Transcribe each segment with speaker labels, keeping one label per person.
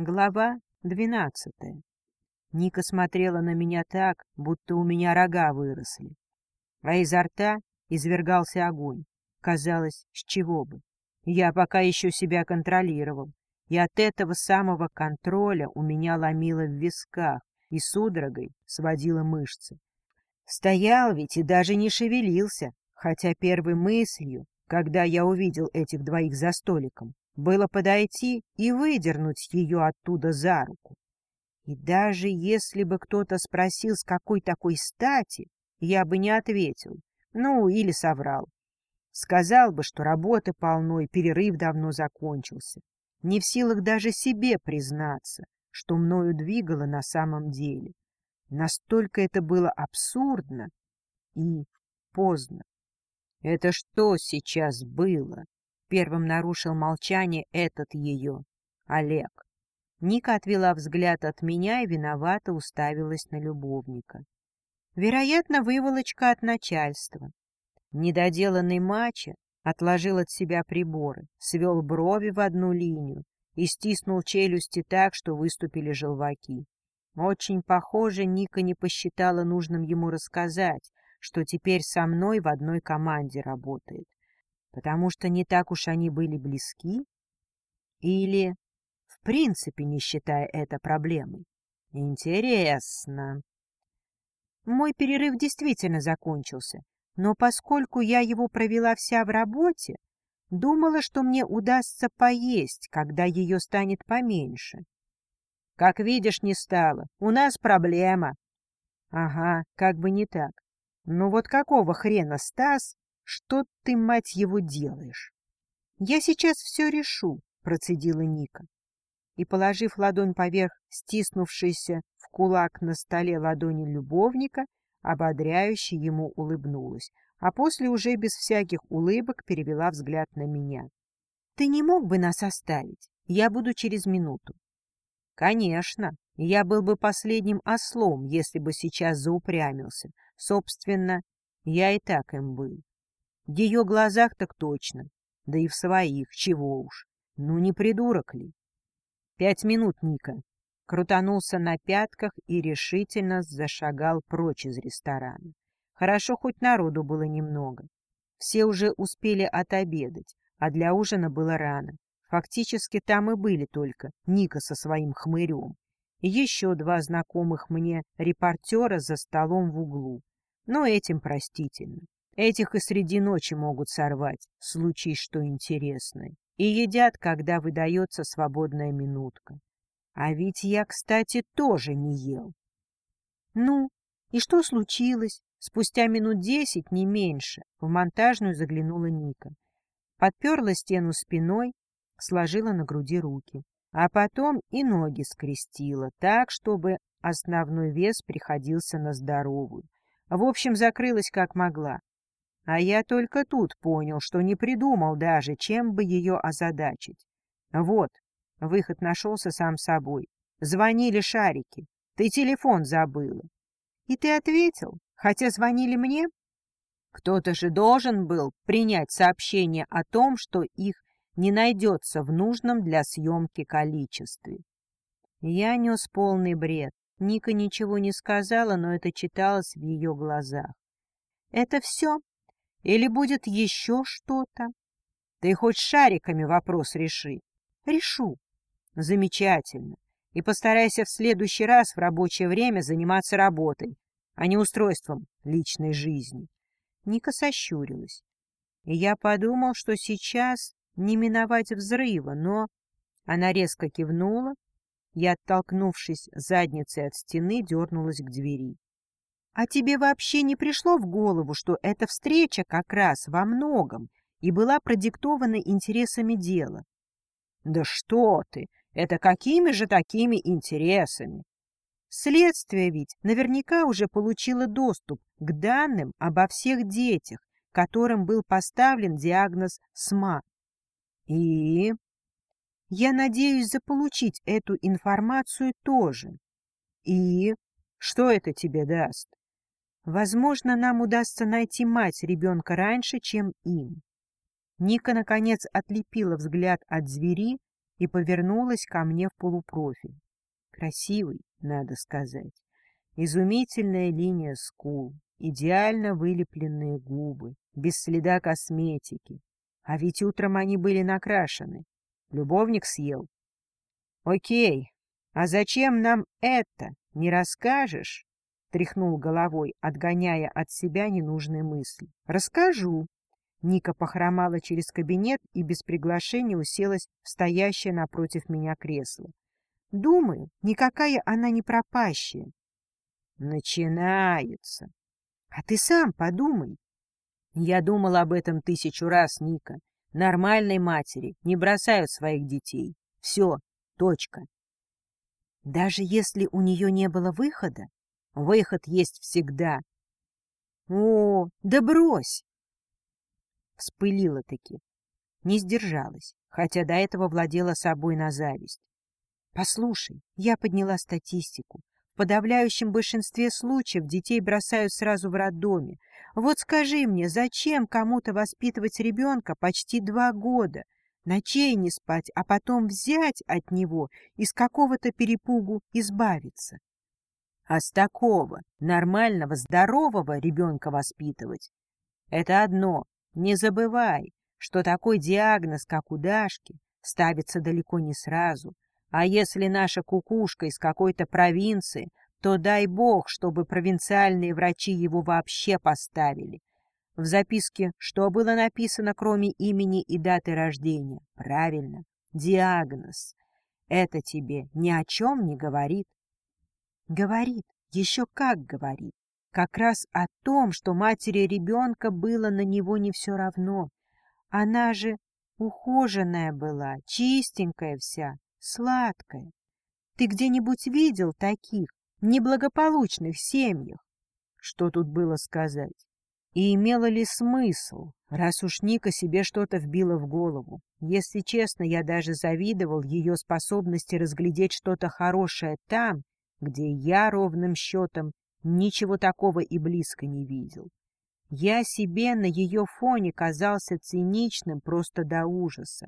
Speaker 1: Глава двенадцатая. Ника смотрела на меня так, будто у меня рога выросли. А изо рта извергался огонь. Казалось, с чего бы. Я пока еще себя контролировал. И от этого самого контроля у меня ломило в висках и судорогой сводило мышцы. Стоял ведь и даже не шевелился, хотя первой мыслью, когда я увидел этих двоих за столиком, было подойти и выдернуть ее оттуда за руку. И даже если бы кто-то спросил, с какой такой стати, я бы не ответил, ну или соврал. Сказал бы, что работы полно и перерыв давно закончился. Не в силах даже себе признаться, что мною двигало на самом деле. Настолько это было абсурдно и поздно. Это что сейчас было? Первым нарушил молчание этот ее, Олег. Ника отвела взгляд от меня и виновато уставилась на любовника. Вероятно, выволочка от начальства. Недоделанный мачо отложил от себя приборы, свел брови в одну линию и стиснул челюсти так, что выступили желваки. Очень похоже, Ника не посчитала нужным ему рассказать, что теперь со мной в одной команде работает потому что не так уж они были близки? Или, в принципе, не считая это проблемой? Интересно. Мой перерыв действительно закончился, но поскольку я его провела вся в работе, думала, что мне удастся поесть, когда ее станет поменьше. Как видишь, не стало. У нас проблема. Ага, как бы не так. Ну вот какого хрена Стас что ты, мать его, делаешь? — Я сейчас все решу, — процедила Ника. И, положив ладонь поверх стиснувшейся в кулак на столе ладони любовника, ободряюще ему улыбнулась, а после уже без всяких улыбок перевела взгляд на меня. — Ты не мог бы нас оставить? Я буду через минуту. — Конечно. Я был бы последним ослом, если бы сейчас заупрямился. Собственно, я и так им был. В ее глазах так точно, да и в своих, чего уж. Ну, не придурок ли? Пять минут, Ника. Крутанулся на пятках и решительно зашагал прочь из ресторана. Хорошо, хоть народу было немного. Все уже успели отобедать, а для ужина было рано. Фактически там и были только Ника со своим хмырем и еще два знакомых мне репортера за столом в углу. Но этим простительно. Этих и среди ночи могут сорвать, случись что интересное. И едят, когда выдается свободная минутка. А ведь я, кстати, тоже не ел. Ну, и что случилось? Спустя минут десять, не меньше, в монтажную заглянула Ника. Подперла стену спиной, сложила на груди руки, а потом и ноги скрестила так, чтобы основной вес приходился на здоровую. В общем, закрылась как могла. А я только тут понял, что не придумал даже, чем бы ее озадачить. Вот, выход нашелся сам собой. Звонили шарики. Ты телефон забыла. И ты ответил, хотя звонили мне? Кто-то же должен был принять сообщение о том, что их не найдется в нужном для съемки количестве. Я нес полный бред. Ника ничего не сказала, но это читалось в ее глазах. — Это все? Или будет еще что-то? Ты хоть шариками вопрос реши. Решу. Замечательно. И постарайся в следующий раз в рабочее время заниматься работой, а не устройством личной жизни. Ника сощурилась. И я подумал, что сейчас не миновать взрыва, но... Она резко кивнула и, оттолкнувшись задницей от стены, дернулась к двери. А тебе вообще не пришло в голову, что эта встреча как раз во многом и была продиктована интересами дела? Да что ты! Это какими же такими интересами? Следствие ведь наверняка уже получило доступ к данным обо всех детях, которым был поставлен диагноз СМА. И... Я надеюсь заполучить эту информацию тоже. И... Что это тебе даст? Возможно, нам удастся найти мать ребенка раньше, чем им. Ника, наконец, отлепила взгляд от звери и повернулась ко мне в полупрофиль. Красивый, надо сказать. Изумительная линия скул, идеально вылепленные губы, без следа косметики. А ведь утром они были накрашены. Любовник съел. Окей, а зачем нам это, не расскажешь? Тряхнул головой, отгоняя от себя ненужные мысли. Расскажу. Ника похромала через кабинет и без приглашения уселась в стоящее напротив меня кресло. Думаю, никакая она не пропащая. Начинается. А ты сам подумай. Я думал об этом тысячу раз, Ника. Нормальной матери не бросают своих детей. Все, точка. Даже если у нее не было выхода? Выход есть всегда. О, да брось! Вспылила-таки. Не сдержалась, хотя до этого владела собой на зависть. Послушай, я подняла статистику. В подавляющем большинстве случаев детей бросают сразу в роддоме. Вот скажи мне, зачем кому-то воспитывать ребенка почти два года, ночей не спать, а потом взять от него и с какого-то перепугу избавиться? А с такого нормального, здорового ребенка воспитывать — это одно. Не забывай, что такой диагноз, как у Дашки, ставится далеко не сразу — а если наша кукушка из какой-то провинции, то дай бог, чтобы провинциальные врачи его вообще поставили. В записке что было написано, кроме имени и даты рождения? Правильно, диагноз. Это тебе ни о чем не говорит? Говорит, еще как говорит. Как раз о том, что матери ребенка было на него не все равно. Она же ухоженная была, чистенькая вся, сладкое. Ты где-нибудь видел таких неблагополучных семьях? Что тут было сказать? И имело ли смысл, раз уж Ника себе что-то вбила в голову? Если честно, я даже завидовал ее способности разглядеть что-то хорошее там, где я ровным счетом ничего такого и близко не видел. Я себе на ее фоне казался циничным просто до ужаса.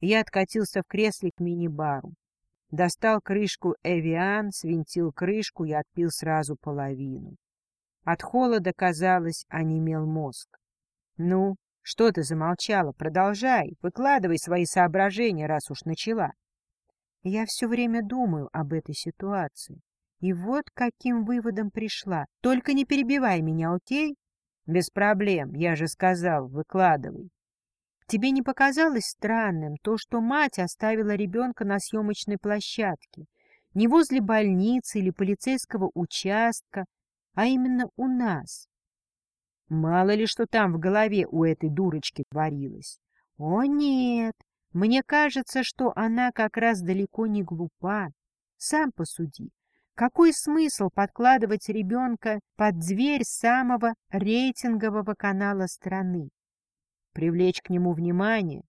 Speaker 1: Я откатился в кресле к мини-бару. Достал крышку «Эвиан», свинтил крышку и отпил сразу половину. От холода, казалось, онемел мозг. — Ну, что ты замолчала? Продолжай, выкладывай свои соображения, раз уж начала. Я все время думаю об этой ситуации. И вот каким выводом пришла. Только не перебивай меня, окей? Без проблем, я же сказал, выкладывай. Тебе не показалось странным то, что мать оставила ребенка на съемочной площадке, не возле больницы или полицейского участка, а именно у нас? Мало ли что там в голове у этой дурочки творилось. О нет, мне кажется, что она как раз далеко не глупа. Сам посуди. Какой смысл подкладывать ребенка под дверь самого рейтингового канала страны? привлечь к нему внимание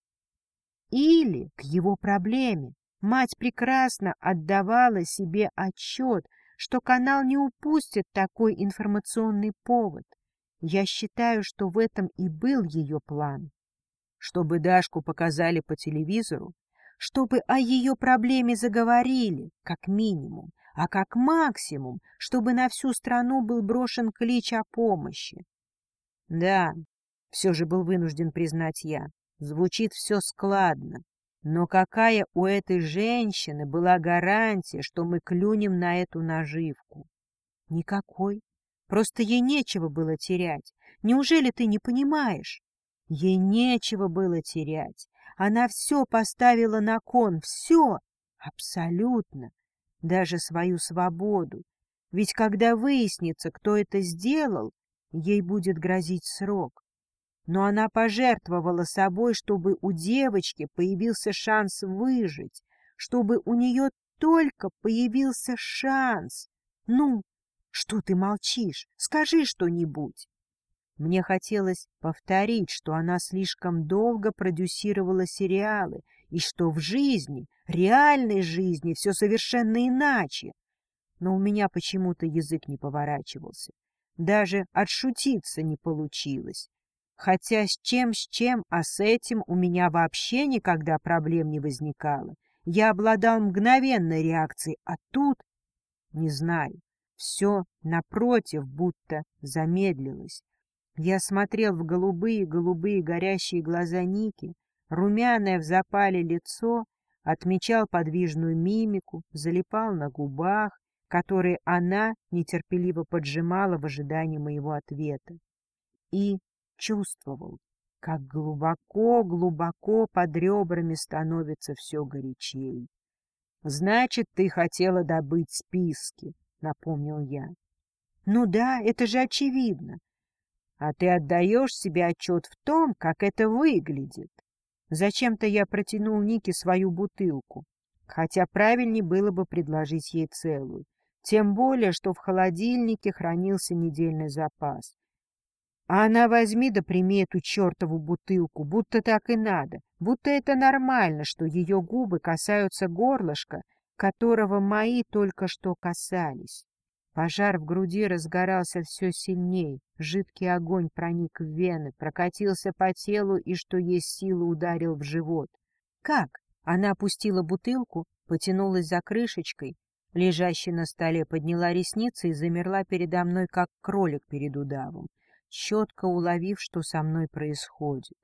Speaker 1: или к его проблеме. Мать прекрасно отдавала себе отчет, что канал не упустит такой информационный повод. Я считаю, что в этом и был ее план. Чтобы Дашку показали по телевизору, чтобы о ее проблеме заговорили, как минимум, а как максимум, чтобы на всю страну был брошен клич о помощи. Да, все же был вынужден признать я. Звучит все складно. Но какая у этой женщины была гарантия, что мы клюнем на эту наживку? Никакой. Просто ей нечего было терять. Неужели ты не понимаешь? Ей нечего было терять. Она все поставила на кон, все, абсолютно, даже свою свободу. Ведь когда выяснится, кто это сделал, ей будет грозить срок но она пожертвовала собой, чтобы у девочки появился шанс выжить, чтобы у нее только появился шанс. Ну, что ты молчишь? Скажи что-нибудь. Мне хотелось повторить, что она слишком долго продюсировала сериалы, и что в жизни, реальной жизни, все совершенно иначе. Но у меня почему-то язык не поворачивался. Даже отшутиться не получилось. Хотя с чем, с чем, а с этим у меня вообще никогда проблем не возникало. Я обладал мгновенной реакцией, а тут... Не знаю, все, напротив, будто замедлилось. Я смотрел в голубые-голубые горящие глаза Ники, румяное в запале лицо, отмечал подвижную мимику, залипал на губах, которые она нетерпеливо поджимала в ожидании моего ответа. И чувствовал, как глубоко-глубоко под ребрами становится все горячей. — Значит, ты хотела добыть списки, — напомнил я. — Ну да, это же очевидно. А ты отдаешь себе отчет в том, как это выглядит. Зачем-то я протянул Нике свою бутылку, хотя правильнее было бы предложить ей целую. Тем более, что в холодильнике хранился недельный запас. А она возьми да прими эту чертову бутылку, будто так и надо, будто это нормально, что ее губы касаются горлышка, которого мои только что касались. Пожар в груди разгорался все сильней, жидкий огонь проник в вены, прокатился по телу и, что есть силы, ударил в живот. Как? Она опустила бутылку, потянулась за крышечкой, лежащей на столе, подняла ресницы и замерла передо мной, как кролик перед удавом четко уловив, что со мной происходит.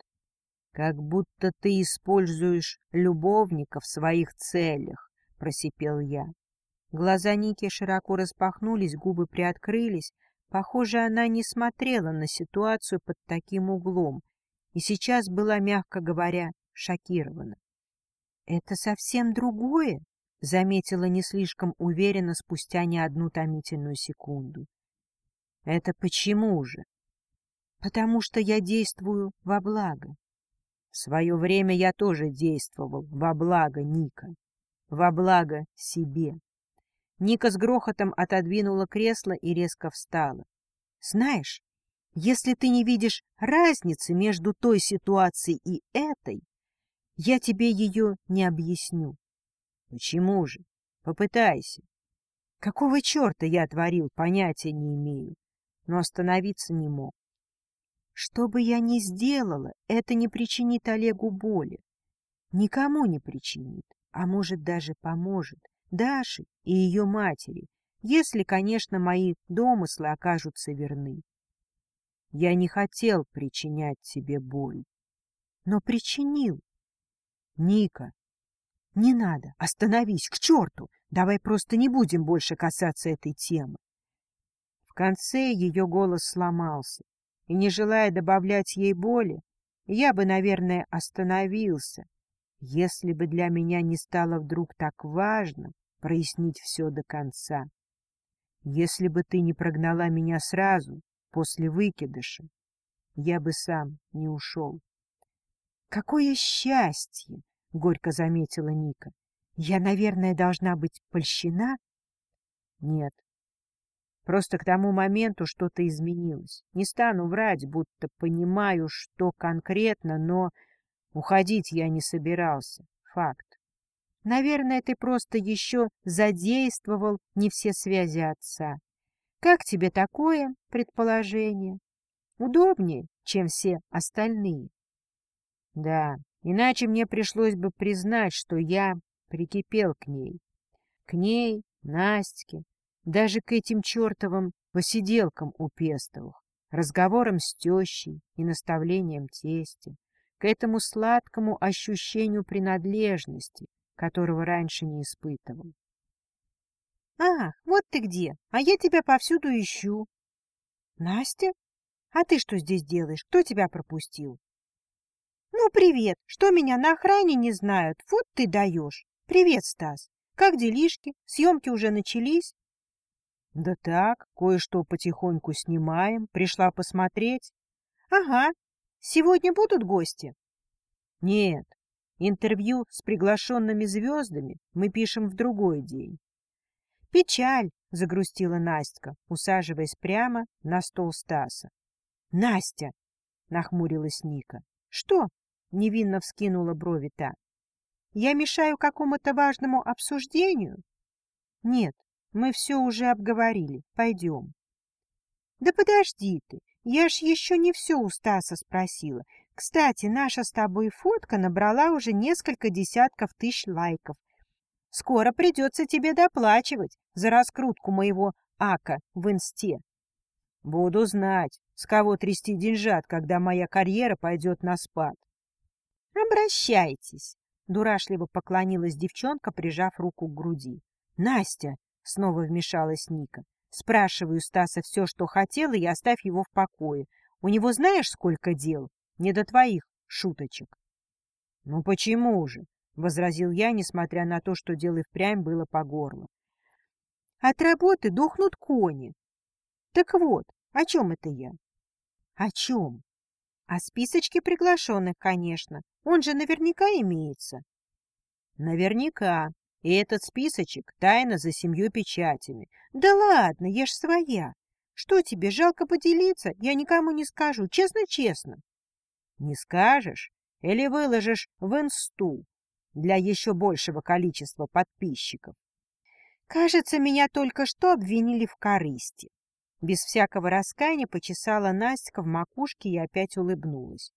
Speaker 1: «Как будто ты используешь любовника в своих целях», — просипел я. Глаза Ники широко распахнулись, губы приоткрылись. Похоже, она не смотрела на ситуацию под таким углом и сейчас была, мягко говоря, шокирована. «Это совсем другое», — заметила не слишком уверенно спустя не одну томительную секунду. «Это почему же?» потому что я действую во благо. В свое время я тоже действовал во благо Ника, во благо себе. Ника с грохотом отодвинула кресло и резко встала. Знаешь, если ты не видишь разницы между той ситуацией и этой, я тебе ее не объясню. Почему же? Попытайся. Какого черта я творил, понятия не имею, но остановиться не мог. Что бы я ни сделала, это не причинит Олегу боли. Никому не причинит, а может даже поможет Даше и ее матери, если, конечно, мои домыслы окажутся верны. Я не хотел причинять тебе боль, но причинил. Ника, не надо, остановись, к черту, давай просто не будем больше касаться этой темы. В конце ее голос сломался, и не желая добавлять ей боли, я бы, наверное, остановился, если бы для меня не стало вдруг так важно прояснить все до конца. Если бы ты не прогнала меня сразу, после выкидыша, я бы сам не ушел. — Какое счастье! — горько заметила Ника. — Я, наверное, должна быть польщена? — Нет, Просто к тому моменту что-то изменилось. Не стану врать, будто понимаю, что конкретно, но уходить я не собирался. Факт. Наверное, ты просто еще задействовал не все связи отца. Как тебе такое предположение? Удобнее, чем все остальные? Да, иначе мне пришлось бы признать, что я прикипел к ней. К ней, Настке, даже к этим чертовым посиделкам у Пестовых, разговорам с тещей и наставлениям тестя, к этому сладкому ощущению принадлежности, которого раньше не испытывал. — Ах, вот ты где! А я тебя повсюду ищу. — Настя? А ты что здесь делаешь? Кто тебя пропустил? — Ну, привет! Что меня на охране не знают? Вот ты даешь! Привет, Стас! Как делишки? Съемки уже начались? — Да так, кое-что потихоньку снимаем. Пришла посмотреть. — Ага. Сегодня будут гости? — Нет. Интервью с приглашенными звездами мы пишем в другой день. — Печаль, — загрустила Настя, усаживаясь прямо на стол Стаса. — Настя! — нахмурилась Ника. — Что? — невинно вскинула брови та. — Я мешаю какому-то важному обсуждению? — Нет, мы все уже обговорили. Пойдем. Да подожди ты. Я ж еще не все у Стаса спросила. Кстати, наша с тобой фотка набрала уже несколько десятков тысяч лайков. Скоро придется тебе доплачивать за раскрутку моего ака в инсте. Буду знать, с кого трясти деньжат, когда моя карьера пойдет на спад. Обращайтесь, дурашливо поклонилась девчонка, прижав руку к груди. Настя, снова вмешалась Ника. Спрашиваю Стаса все, что хотела, и оставь его в покое. У него знаешь, сколько дел? Не до твоих шуточек. — Ну почему же? — возразил я, несмотря на то, что дело и впрямь было по горло. — От работы дохнут кони. Так вот, о чем это я? — О чем? — О списочке приглашенных, конечно. Он же наверняка имеется. — Наверняка. И этот списочек тайно за семью печатями. Да ладно, ж своя. Что тебе, жалко поделиться? Я никому не скажу, честно-честно. Не скажешь или выложишь в инсту для еще большего количества подписчиков? Кажется, меня только что обвинили в корысти. Без всякого раскаяния почесала Настя в макушке и опять улыбнулась.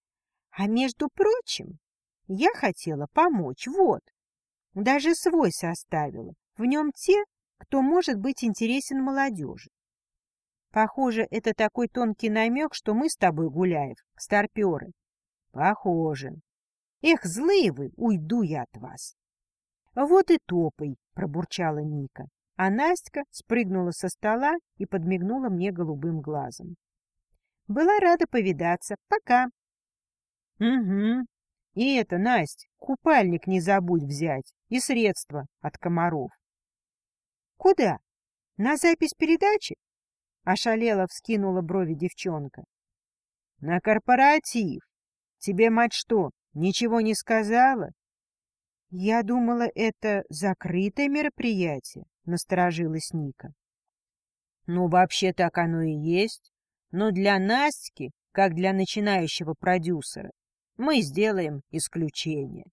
Speaker 1: А между прочим, я хотела помочь, вот. Даже свой составила. В нем те, кто может быть интересен молодежи. Похоже, это такой тонкий намек, что мы с тобой, Гуляев, старперы. Похоже. Эх, злые вы, уйду я от вас. Вот и топай, пробурчала Ника. А Настя спрыгнула со стола и подмигнула мне голубым глазом. Была рада повидаться. Пока. Угу. И это, Насть, купальник не забудь взять и средства от комаров. Куда? На запись передачи? Ошалела вскинула брови девчонка. На корпоратив. Тебе мать что, ничего не сказала? Я думала, это закрытое мероприятие, насторожилась Ника. Ну, вообще так оно и есть. Но для Настики, как для начинающего продюсера, мы сделаем исключение.